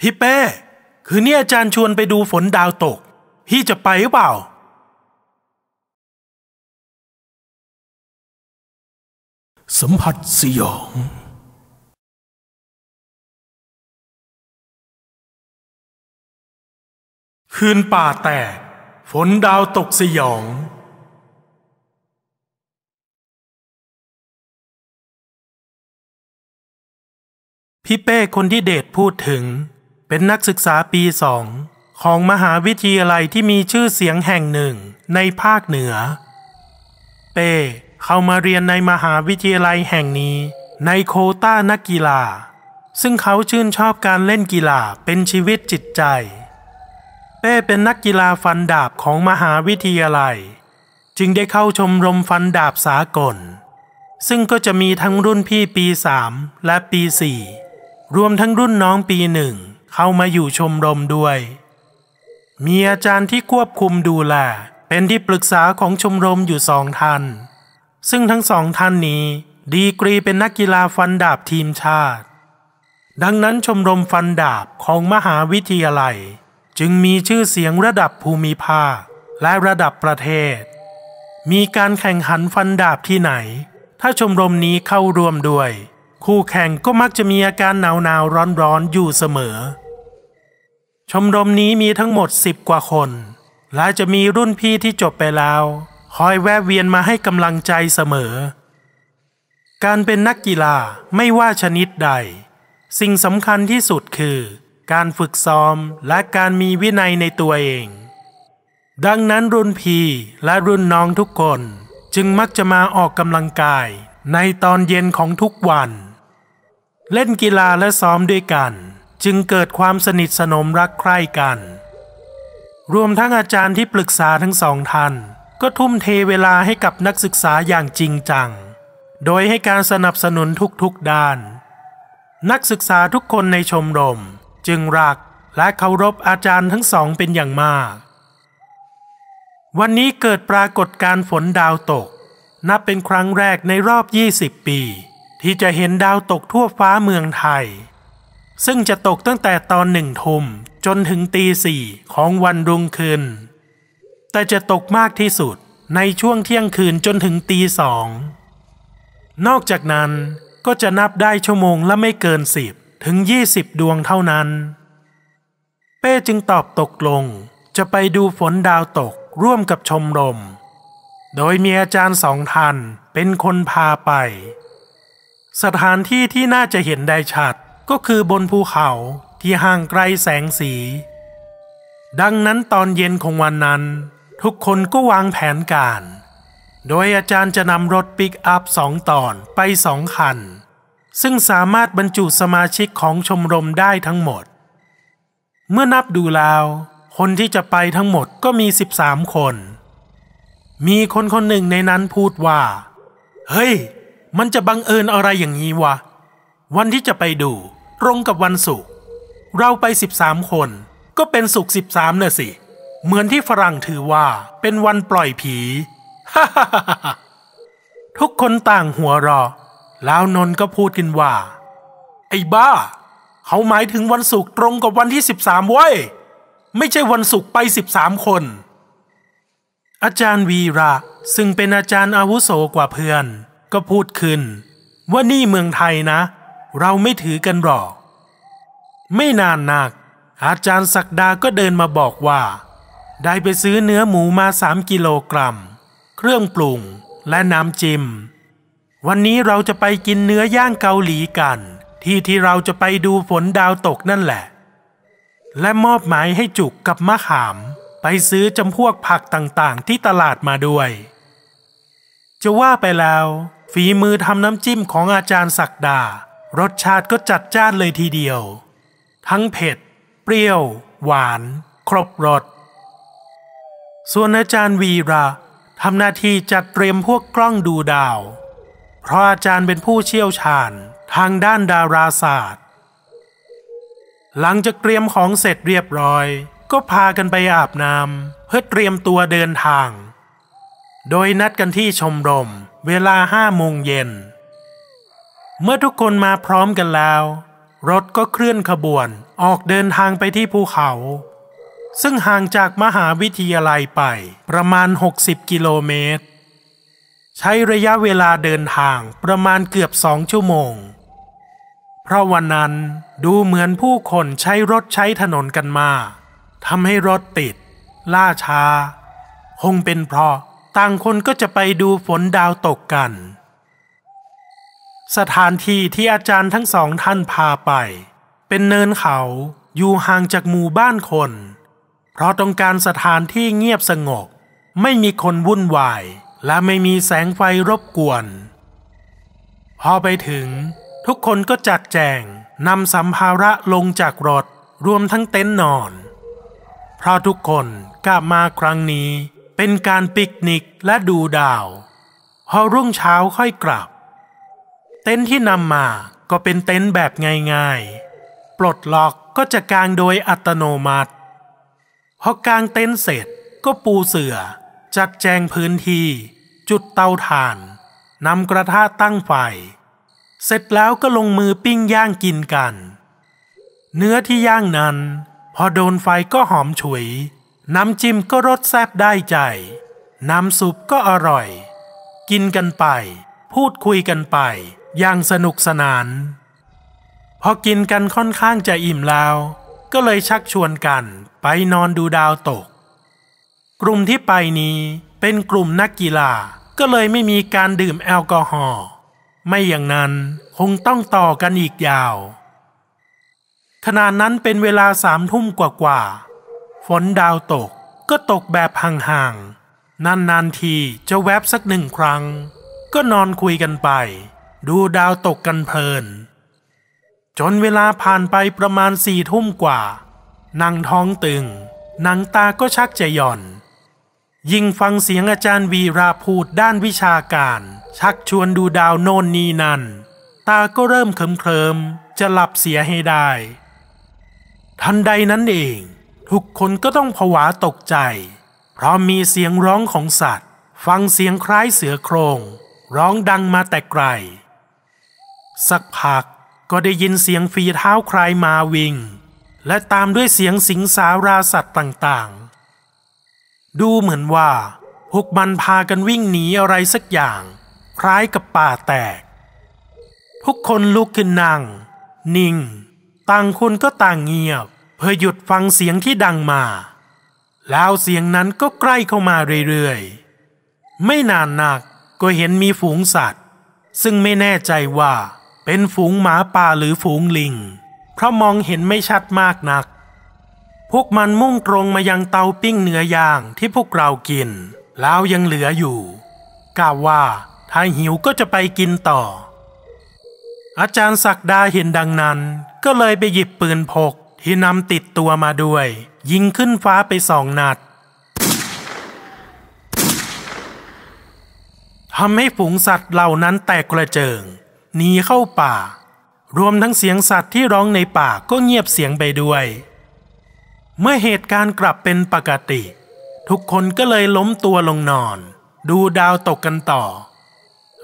พี่เป้ คืนนี้อาจารย์ชวนไปดูฝนดาวตก พี่จะไปหรือเปล่า สัมผัสสยอง คืนป่าแตก ฝนดาวตกสยองพี่เป้คนที่เดชพูดถึง เป็นนักศึกษาปีสองของมหาวิทยาลัยที่มีชื่อเสียงแห่งหนึ่งในภาคเหนือ เป้เข้ามาเรียนในมหาวิทยาลัยแห่งนี้ ในโคต้านักกีฬา ซึ่งเขาชื่นชอบการเล่นกีฬาเป็นชีวิตจิตใจ เป้เป็นนักกีฬาฟันดาบของมหาวิทยาลัย จึงได้เข้าชมรมฟันดาบสากล ซึ่งก็จะมีทั้งรุ่นพี่ปีสามและปีสี่รวมทั้งรุ่นน้องปีหนึ่ง เข้ามาอยู่ชมรมด้วย มีอาจารย์ที่ควบคุมดูแลเป็นที่ปรึกษาของชมรมอยู่สองท่าน ซึ่งทั้งสองท่านนี้ดีกรีเป็นนักกีฬาฟันดาบทีมชาติ ดังนั้นชมรมฟันดาบของมหาวิทยาลัย จึงมีชื่อเสียงระดับภูมิภาคและระดับประเทศ มีการแข่งขันฟันดาบที่ไหน ถ้าชมรมนี้เข้าร่วมด้วย คู่แข่งก็มักจะมีอาการหนาวหนาวร้อนร้อนอยู่เสมอ ชมรมนี้มีทั้งหมดสิบกว่าคน และจะมีรุ่นพี่ที่จบไปแล้ว คอยแวะเวียนมาให้กำลังใจเสมอ การเป็นนักกีฬาไม่ว่าชนิดใด สิ่งสำคัญที่สุดคือ การฝึกซ้อมและการมีวินัยในตัวเอง ดังนั้นรุ่นพี่และรุ่นน้องทุกคนจึงมักจะมาออกกำลังกายในตอนเย็นของทุกวัน เล่นกีฬาและซ้อมด้วยกัน จึงเกิดความสนิทสนมรักใคร่กัน รวมทั้งอาจารย์ที่ปรึกษาทั้งสองท่าน ก็ทุ่มเทเวลาให้กับนักศึกษาอย่างจริงจัง โดยให้การสนับสนุนทุกๆด้าน นักศึกษาทุกคนในชมรม จึงรักและเคารพอาจารย์ทั้งสองเป็นอย่างมาก วันนี้เกิดปรากฏการณ์ฝนดาวตก นับเป็นครั้งแรกในรอบ 20 ปี ที่จะเห็นดาวตกทั่วฟ้าเมืองไทย ซึ่งจะตกตั้งแต่ตอนหนึ่งทุ่มจนถึงตีสี่ของวันรุ่งขึ้น แต่จะตกมากที่สุดในช่วงเที่ยงคืนจนถึงตีสอง นอกจากนั้นก็จะนับได้ชั่วโมงละไม่เกินสิบถึง20ดวงเท่านั้น เป้จึงตอบตกลงจะไปดูฝนดาวตกร่วมกับชมรม โดยมีอาจารย์สองท่านเป็นคนพาไป สถานที่ที่น่าจะเห็นได้ชัดก็คือบนภูเขาที่ห่างไกลแสงสี ดังนั้นตอนเย็นของวันนั้น ทุกคนก็วางแผนการ โดยอาจารย์จะนำรถปิกอัพสองตอนไปสองคัน ซึ่งสามารถบรรจุสมาชิกของชมรมได้ทั้งหมด เมื่อนับดูแล้ว คนที่จะไปทั้งหมดก็มี 13 คน มีคนคนหนึ่งในนั้นพูดว่า เฮ้ย มันจะบังเอิญอะไรอย่างนี้วะ วันที่จะไปดูตรงกับวันศุกร์เราไป 13 คน ก็เป็นศุกร์13น่ะสิ เหมือนที่ฝรั่งถือว่าเป็นวันปล่อยผีทุกคนต่างหัวราะแล้วนนท์ก็พูดกันว่า ไอ้บ้า เขาหมายถึงวันศุกร์ตรงกับวันที่ 13เว้ยไม่ใช่วันศุกร์ไป 13 คนอาจารย์วีระซึ่งเป็นอาจารย์อาวุโสกว่าเพื่อน ก็พูดขึ้น ว่านี่เมืองไทยนะ เราไม่ถือกันหรอก ไม่นานนัก อาจารย์ศักดาก็เดินมาบอกว่า ได้ไปซื้อเนื้อหมูมาสามกิโลกรัม เครื่องปรุงและน้ำจิ้มวันนี้เราจะไปกินเนื้อย่างเกาหลีกัน ที่ที่เราจะไปดูฝนดาวตกนั่นแหละ และมอบหมายให้จุกกับมะขาม ไปซื้อจำพวกผักต่างๆที่ตลาดมาด้วยจะว่าไปแล้ว ฝีมือทำน้ำจิ้มของอาจารย์ศักดา รสชาติก็จัดจ้านเลยทีเดียว ทั้งเผ็ด เปรี้ยว หวาน ครบรสส่วนอาจารย์วีระทำหน้าที่จัดเตรียมพวกกล้องดูดาว เพราะอาจารย์เป็นผู้เชี่ยวชาญทางด้านดาราศาสตร์ หลังจากเตรียมของเสร็จเรียบร้อย ก็พากันไปอาบน้ำเพื่อเตรียมตัวเดินทาง โดยนัดกันที่ชมรม เวลาห้าโมงเย็น เมื่อทุกคนมาพร้อมกันแล้ว รถก็เคลื่อนขบวนออกเดินทางไปที่ภูเขา ซึ่งห่างจากมหาวิทยาลัยไปประมาณ 60 กิโลเมตร ใช้ระยะเวลาเดินทางประมาณเกือบสองชั่วโมง เพราะวันนั้นดูเหมือนผู้คนใช้รถใช้ถนนกันมาทำให้รถติด ล่าช้า คงเป็นเพราะ ต่างคนก็จะไปดูฝนดาวตกกัน สถานที่ที่อาจารย์ทั้งสองท่านพาไป เป็นเนินเขาอยู่ห่างจากหมู่บ้านคน เพราะต้องการสถานที่เงียบสงบ ไม่มีคนวุ่นวาย และไม่มีแสงไฟรบกวน พอไปถึง ทุกคนก็จัดแจงนำสัมภาระลงจากรถรวมทั้งเต็นท์นอน เพราะทุกคนกลับมาครั้งนี้ เป็นการปิกนิกและดูดาว พอรุ่งเช้าค่อยกลับ เต็นท์ที่นำมาก็เป็นเต็นท์แบบง่ายๆ ปลดล็อกก็จะกางโดยอัตโนมัติ พอกางเต็นท์เสร็จก็ปูเสื่อ จัดแจงพื้นที่ จุดเตาถ่านนำกระทะตั้งไฟ เสร็จแล้วก็ลงมือปิ้งย่างกินกัน เนื้อที่ย่างนั้น พอโดนไฟก็หอมฉุย น้ำจิ้มก็รสแซ่บได้ใจ น้ำซุปก็อร่อย กินกันไป พูดคุยกันไป อย่างสนุกสนาน พอกินกันค่อนข้างจะอิ่มแล้ว ก็เลยชักชวนกันไปนอนดูดาวตก กลุ่มที่ไปนี้เป็นกลุ่มนักกีฬาก็เลยไม่มีการดื่มแอลกอฮอล์ไม่อย่างนั้นคงต้องต่อกันอีกยาว ขณะนั้นเป็นเวลาสามทุ่มกว่าๆ ฝนดาวตกก็ตกแบบห่างๆ นานๆทีจะแวบสักหนึ่งครั้ง ก็นอนคุยกันไป ดูดาวตกกันเพลิน จนเวลาผ่านไปประมาณสี่ทุ่มกว่านั่งท้องตึงหนังตาก็ชักจะหย่อน ยิ่งฟังเสียงอาจารย์วีราพูดด้านวิชาการ ชักชวนดูดาวโน่นนี่นั่น ตาก็เริ่มเคลิมเคลิมจะหลับเสียให้ได้ ทันใดนั้นเอง ทุกคนก็ต้องผวาตกใจ เพราะมีเสียงร้องของสัตว์ ฟังเสียงคล้ายเสือโครงร้องดังมาแต่ไกล สักพักก็ได้ยินเสียงฝีเท้าใครมาวิ่ง และตามด้วยเสียงสิงสาราสัตว์ต่างๆ ดูเหมือนว่าพวกมันพากันวิ่งหนีอะไรสักอย่าง คล้ายกับป่าแตก ทุกคนลุกขึ้นนั่ง นิ่ง ต่างคนก็ต่างเงียบ เพื่อหยุดฟังเสียงที่ดังมา แล้วเสียงนั้นก็ใกล้เข้ามาเรื่อยๆ ไม่นานนักก็เห็นมีฝูงสัตว์ ซึ่งไม่แน่ใจว่าเป็นฝูงหมาป่าหรือฝูงลิง เพราะมองเห็นไม่ชัดมากนัก พวกมันมุ่งตรงมายังเตาปิ้งเนื้อย่างที่พวกเรากิน แล้วยังเหลืออยู่กล่าวว่าถ้าหิวก็จะไปกินต่อ อาจารย์ศักดาเห็นดังนั้นก็เลยไปหยิบปืนพก ที่นำติดตัวมาด้วย ยิงขึ้นฟ้าไปสองนัดทำให้ฝูงสัตว์เหล่านั้นแตกกระเจิงหนีเข้าป่า รวมทั้งเสียงสัตว์ที่ร้องในป่าก็เงียบเสียงไปด้วย เมื่อเหตุการณ์กลับเป็นปกติ ทุกคนก็เลยล้มตัวลงนอน ดูดาวตกกันต่อ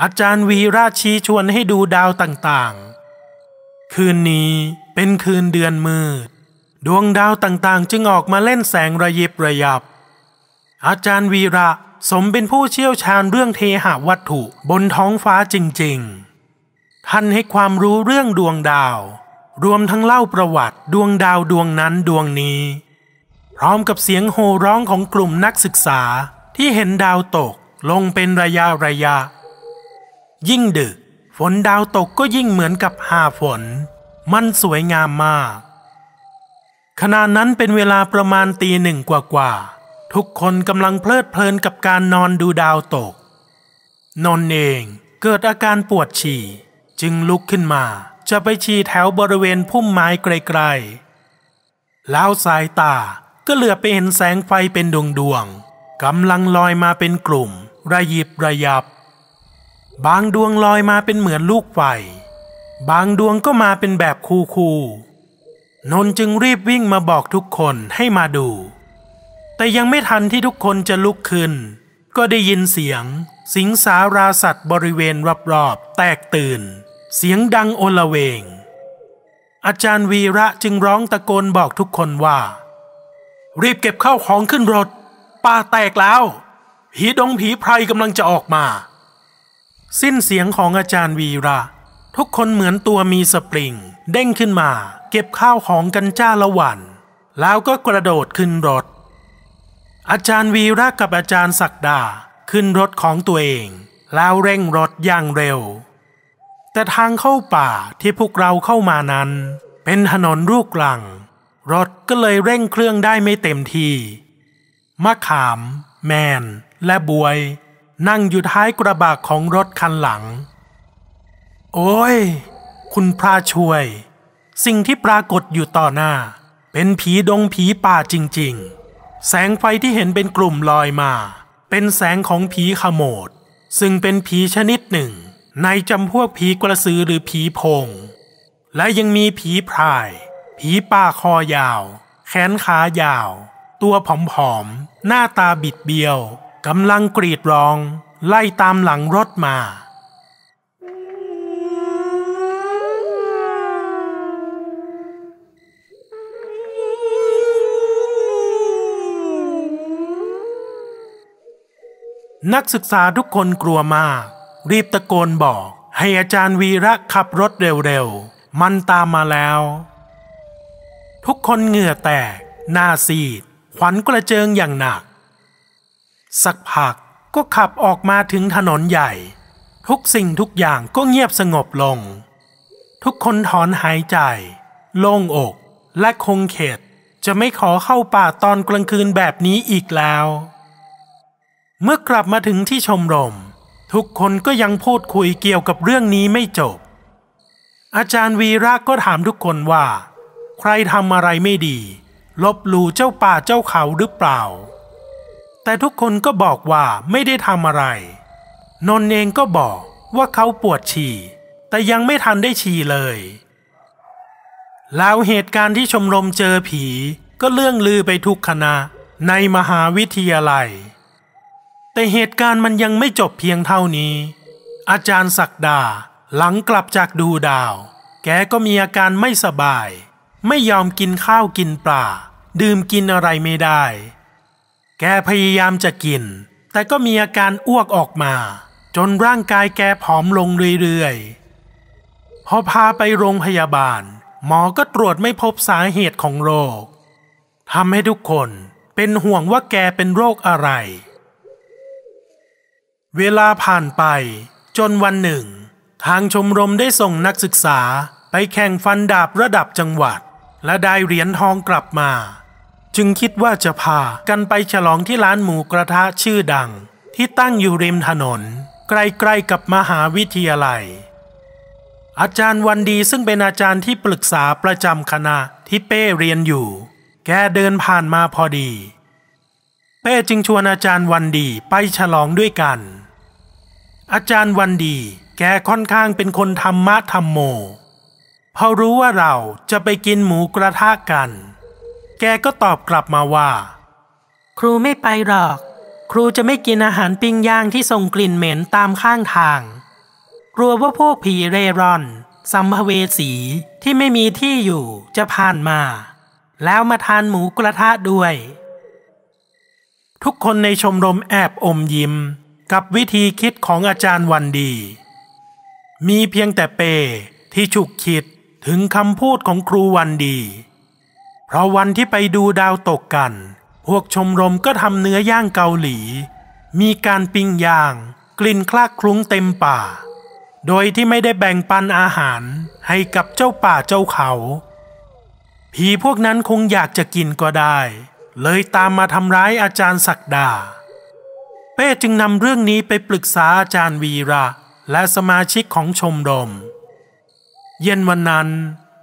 อาจารย์วีราชี้ชวนให้ดูดาวต่างๆ คืนนี้ เป็นคืนเดือนมืด ดวงดาวต่างๆ จึงออกมาเล่นแสงระยิบระยับ อาจารย์วีระสมเป็นผู้เชี่ยวชาญเรื่องเทหะวัตถุบนท้องฟ้าจริงๆ ท่านให้ความรู้เรื่องดวงดาว รวมทั้งเล่าประวัติดวงดาวดวงนั้นดวงนี้ พร้อมกับเสียงโห่ร้องของกลุ่มนักศึกษาที่เห็นดาวตกลงเป็นระยะระยะ ยิ่งดึก ฝนดาวตกก็ยิ่งเหมือนกับหาฝน มันสวยงามมาก ขณะนั้นเป็นเวลาประมาณตีหนึ่งกว่าๆ ทุกคนกำลังเพลิดเพลินกับการนอนดูดาวตก นนเองเกิดอาการปวดฉี่ จึงลุกขึ้นมา จะไปฉี่แถวบริเวณพุ่มไม้ไกลๆ แล้วสายตาก็เหลือไปเห็นแสงไฟเป็นดวงดวงกำลังลอยมาเป็นกลุ่ม ระยิบระยับบางดวงลอยมาเป็นเหมือนลูกไฟ บางดวงก็มาเป็นแบบคู่คู่นนจึงรีบวิ่งมาบอกทุกคนให้มาดู แต่ยังไม่ทันที่ทุกคนจะลุกขึ้น ก็ได้ยินเสียง สิงสาราสัตว์บริเวณรอบๆแตกตื่น เสียงดังโอลเวง อาจารย์วีระจึงร้องตะโกนบอกทุกคนว่า รีบเก็บข้าวของขึ้นรถ ป่าแตกแล้ว ผีดงผีไพรกำลังจะออกมา สิ้นเสียงของอาจารย์วีระ ทุกคนเหมือนตัวมีสปริง เด้งขึ้นมา เก็บข้าวของกันจ้าละวัน แล้วก็กระโดดขึ้นรถ อาจารย์วีระกับอาจารย์ศักดาขึ้นรถของตัวเอง แล้วเร่งรถอย่างเร็ว แต่ทางเข้าป่าที่พวกเราเข้ามานั้น เป็นถนนลูกลัง รถก็เลยเร่งเครื่องได้ไม่เต็มทีมะขาม แมน และบวย นั่งอยู่ท้ายกระบะของรถคันหลัง โอ้ย คุณพระช่วย สิ่งที่ปรากฏอยู่ต่อหน้า เป็นผีดงผีป่าจริง ๆ แสงไฟที่เห็นเป็นกลุ่มลอยมา เป็นแสงของผีขโมด ซึ่งเป็นผีชนิดหนึ่ง ในจำพวกผีกระสือหรือผีโพง และยังมีผีพราย ผีป่าคอยาว แขนขายาว ตัวผอมๆ หน้าตาบิดเบี้ยวกำลังกรีดร้อง ไล่ตามหลังรถมา นักศึกษาทุกคนกลัวมาก รีบตะโกนบอก ให้อาจารย์วีระขับรถเร็วๆ มันตามมาแล้ว ทุกคนเหงื่อแตก หน้าซีด ขวัญกระเจิงอย่างหนัก สักพักก็ขับออกมาถึงถนนใหญ่ ทุกสิ่งทุกอย่างก็เงียบสงบลง ทุกคนถอนหายใจ โล่งอกและคงเข็ดจะไม่ขอเข้าป่าตอนกลางคืนแบบนี้อีกแล้ว เมื่อกลับมาถึงที่ชมรม ทุกคนก็ยังพูดคุยเกี่ยวกับเรื่องนี้ไม่จบ อาจารย์วีระก็ถามทุกคนว่า ใครทำอะไรไม่ดี ลบหลู่เจ้าป่าเจ้าเขาหรือเปล่า แต่ทุกคนก็บอกว่าไม่ได้ทำอะไร นนท์เองก็บอกว่าเขาปวดฉี่ แต่ยังไม่ทันได้ฉี่เลย แล้วเหตุการณ์ที่ชมรมเจอผีก็เลื่องลือไปทุกคณะในมหาวิทยาลัย แต่เหตุการณ์มันยังไม่จบเพียงเท่านี้ อาจารย์ศักดาหลังกลับจากดูดาว แกก็มีอาการไม่สบาย ไม่ยอมกินข้าวกินปลาดื่มกินอะไรไม่ได้ แกพยายามจะกิน แต่ก็มีอาการอ้วกออกมา จนร่างกายแกผอมลงเรื่อยๆ พอพาไปโรงพยาบาล หมอก็ตรวจไม่พบสาเหตุของโรคทำให้ทุกคนเป็นห่วงว่าแกเป็นโรคอะไร เวลาผ่านไปจนวันหนึ่ง ทางชมรมได้ส่งนักศึกษาไปแข่งฟันดาบระดับจังหวัด และได้เหรียญทองกลับมา จึงคิดว่าจะพากันไปฉลองที่ร้านหมูกระทะชื่อดัง ที่ตั้งอยู่ริมถนน ใกล้ๆกับมหาวิทยาลัย อาจารย์วันดีซึ่งเป็นอาจารย์ที่ปรึกษาประจำคณะที่เป้เรียนอยู่ แกเดินผ่านมาพอดี เป้จึงชวนอาจารย์วันดีไปฉลองด้วยกัน อาจารย์วันดีแกค่อนข้างเป็นคนธรรมะธรรมโม พอรู้ว่าเราจะไปกินหมูกระทะกัน แกก็ตอบกลับมาว่า ครูไม่ไปหรอก ครูจะไม่กินอาหารปิ้งย่างที่ส่งกลิ่นเหม็นตามข้างทาง กลัวว่าพวกผีเร่ร่อน สัมภเวสีที่ไม่มีที่อยู่จะผ่านมา แล้วมาทานหมูกระทะด้วย ทุกคนในชมรมแอบอมยิ้ม กับวิธีคิดของอาจารย์วันดี มีเพียงแต่เปที่ฉุกคิดถึงคำพูดของครูวันดี เพราะวันที่ไปดูดาวตกกัน พวกชมรมก็ทำเนื้อย่างเกาหลี มีการปิ้งย่าง กลิ่นคลากคลุ้งเต็มป่า โดยที่ไม่ได้แบ่งปันอาหารให้กับเจ้าป่าเจ้าเขา ผีพวกนั้นคงอยากจะกินก็ได้ เลยตามมาทำร้ายอาจารย์ศักดา ป้จึงนำเรื่องนี้ไปปรึกษาอาจารย์วีระ และสมาชิกของชมรม เย็นวันนั้น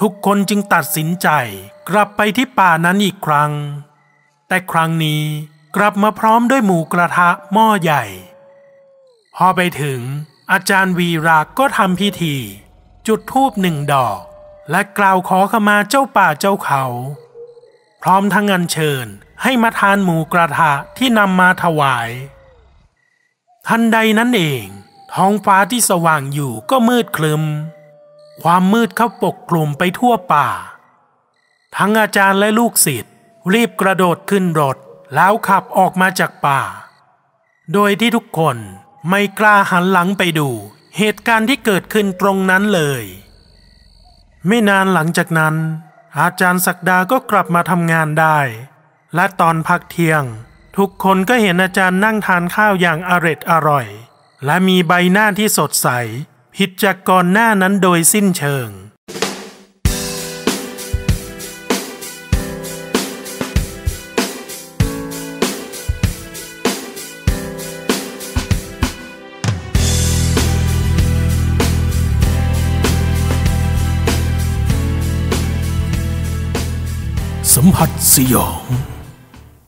ทุกคนจึงตัดสินใจกลับไปที่ป่านั้นอีกครั้ง แต่ครั้งนี้กลับมาพร้อมด้วยหมูกระทะหม้อใหญ่ พอไปถึงอาจารย์วีระก็ทำพิธี จุดธูปหนึ่งดอก และกล่าวขอขมาเจ้าป่าเจ้าเขา พร้อมทั้งอัญเชิญให้มาทานหมูกระทะที่นำมาถวาย ทันใดนั้นเอง ท้องฟ้าที่สว่างอยู่ก็มืดคลึม ความมืดเข้าปกคลุมไปทั่วป่า ทั้งอาจารย์และลูกศิษย์รีบกระโดดขึ้นรถแล้วขับออกมาจากป่า โดยที่ทุกคนไม่กล้าหันหลังไปดู เหตุการณ์ที่เกิดขึ้นตรงนั้นเลย ไม่นานหลังจากนั้น อาจารย์ศักดาก็กลับมาทำงานได้ และตอนพักเที่ยง ทุกคนก็เห็นอาจารย์นั่งทานข้าวอย่างอร็ดอร่อย และมีใบหน้าที่สดใส ผิดจากก่อนหน้านั้นโดยสิ้นเชิง สัมผัสสยอง